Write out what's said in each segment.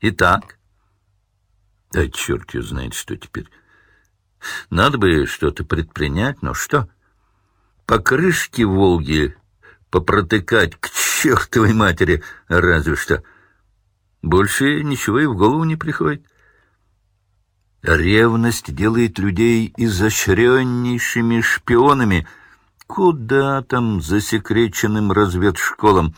Итак? Да черт ее знает, что теперь. Надо бы что-то предпринять, но что? По крышке Волги попротыкать к чертовой матери разве что. Больше ничего и в голову не приходит. Ревность делает людей изощреннейшими шпионами. Куда там засекреченным разведшколам?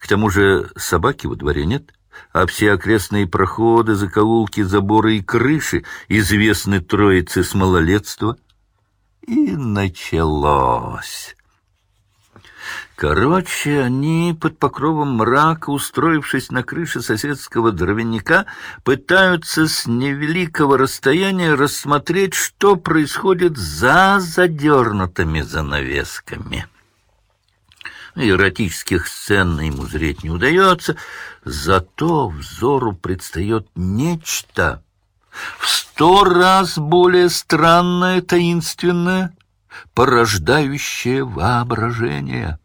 К тому же собаки во дворе нет, а все окрестные проходы, закоулки, заборы и крыши известны троице с малолетства. И началось. Короче, они под покровом мрака, устроившись на крыше соседского дровяника, пытаются с невеликого расстояния рассмотреть, что происходит за задернутыми занавесками. Эротических сцен ему зреть не удается, зато взору предстает нечто в сто раз более странное, таинственное, порождающее воображение.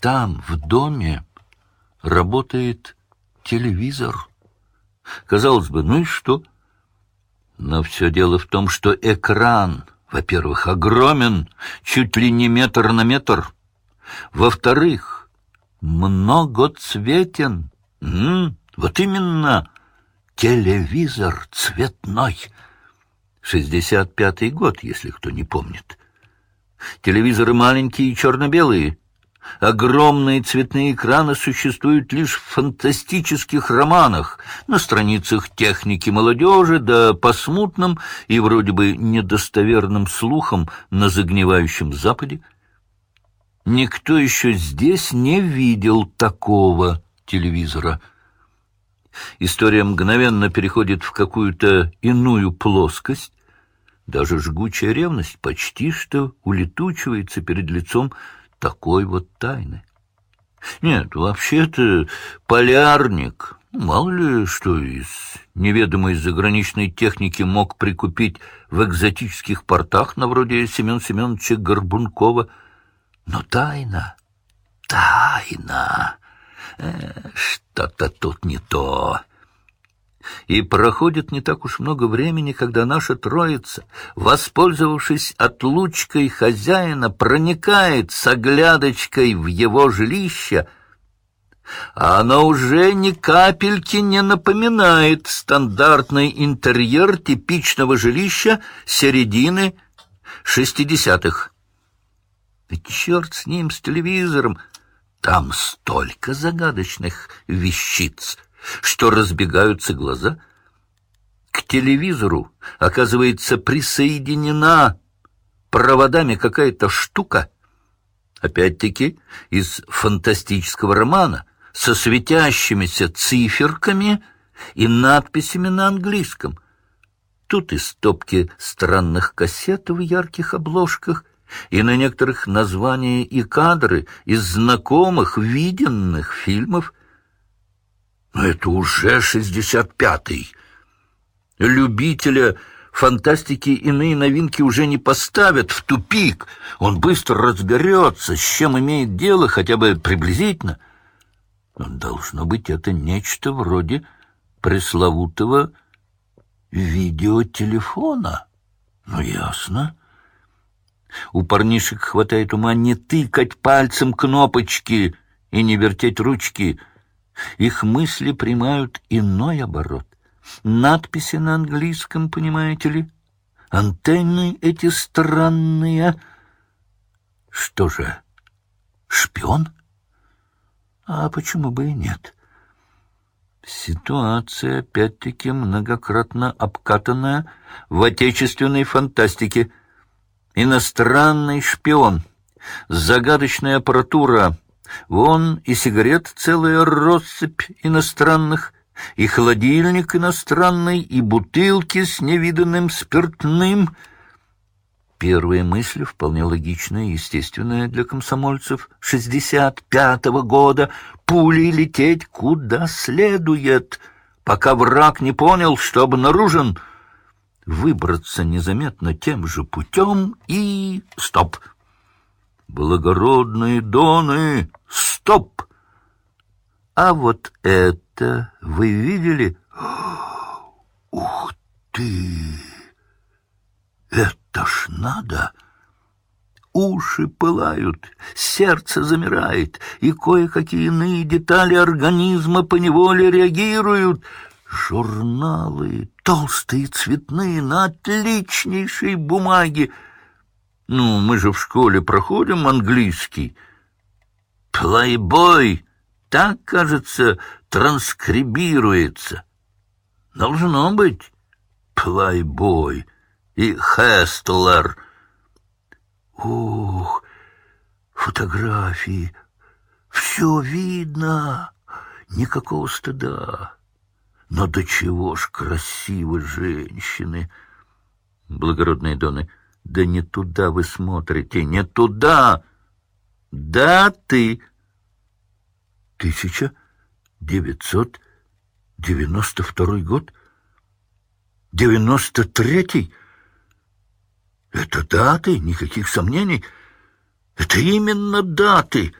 Там, в доме, работает телевизор. Казалось бы, ну и что? Но все дело в том, что экран, во-первых, огромен, чуть ли не метр на метр. Во-вторых, многоцветен. М вот именно телевизор цветной. Шестьдесят пятый год, если кто не помнит. Телевизоры маленькие и черно-белые — Огромные цветные экраны существуют лишь в фантастических романах, на страницах техники молодежи, да по смутным и вроде бы недостоверным слухам на загнивающем Западе. Никто еще здесь не видел такого телевизора. История мгновенно переходит в какую-то иную плоскость, даже жгучая ревность почти что улетучивается перед лицом такой вот тайны. Нет, вообще-то полярник, мало ли что из неведомой заграничной техники мог прикупить в экзотических портах на вроде Семен Семеновича Горбункова. Но тайна, тайна, э, что-то тут не то. И проходит не так уж много времени, когда наша троица, воспользовавшись отлучкой хозяина, проникает с оглядочкой в его жилище, а оно уже ни капельки не напоминает стандартный интерьер типичного жилища середины шестидесятых. Да черт с ним, с телевизором! Там столько загадочных вещиц — что разбегаются глаза. К телевизору, оказывается, присоединена проводами какая-то штука, опять-таки из фантастического романа, со светящимися циферками и надписями на английском. Тут и стопки странных кассет в ярких обложках, и на некоторых названия и кадры из знакомых, виденных фильмов — но это уже шестьдесят пятый. Любителя фантастики иные новинки уже не поставят в тупик. Он быстро разберется, с чем имеет дело, хотя бы приблизительно. Но должно быть это нечто вроде пресловутого видеотелефона. Ну, ясно. У парнишек хватает ума не тыкать пальцем кнопочки и не вертеть ручки — их мысли примают иной оборот. Надписи на английском, понимаете ли? Антенны эти странные. Что же, шпион? А почему бы и нет? Ситуация, опять-таки, многократно обкатанная в отечественной фантастике. Иностранный шпион, загадочная аппаратура — Вон и сигарет целая россыпь иностранных, и холодильник иностранный, и бутылки с невиданным спиртным. Первая мысль вполне логичная и естественная для комсомольцев шестьдесят пятого года. Пулей лететь куда следует, пока враг не понял, что обнаружен. Выбраться незаметно тем же путем и... Стоп! Благородные доны! Стоп! А вот это вы видели? Ух ты! Это ж надо! Уши пылают, сердце замирает, и кое-какие иные детали организма поневоле реагируют. Журналы, толстые, цветные, на отличнейшей бумаге. Ну, мы же в школе проходим английский. Плейбой, так, кажется, транскрибируется. Должно быть плейбой и Хестлер. Ух, фотографии, все видно, никакого стыда. Но до чего ж красивы женщины! Благородные доны, да не туда вы смотрите, не туда! Да ты! Тысяча девятьсот девяносто второй год? Девяносто третий? Это даты, никаких сомнений. Это именно даты.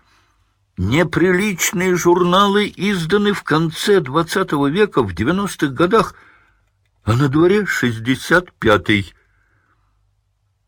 Неприличные журналы изданы в конце двадцатого века, в девяностых годах, а на дворе шестьдесят пятый.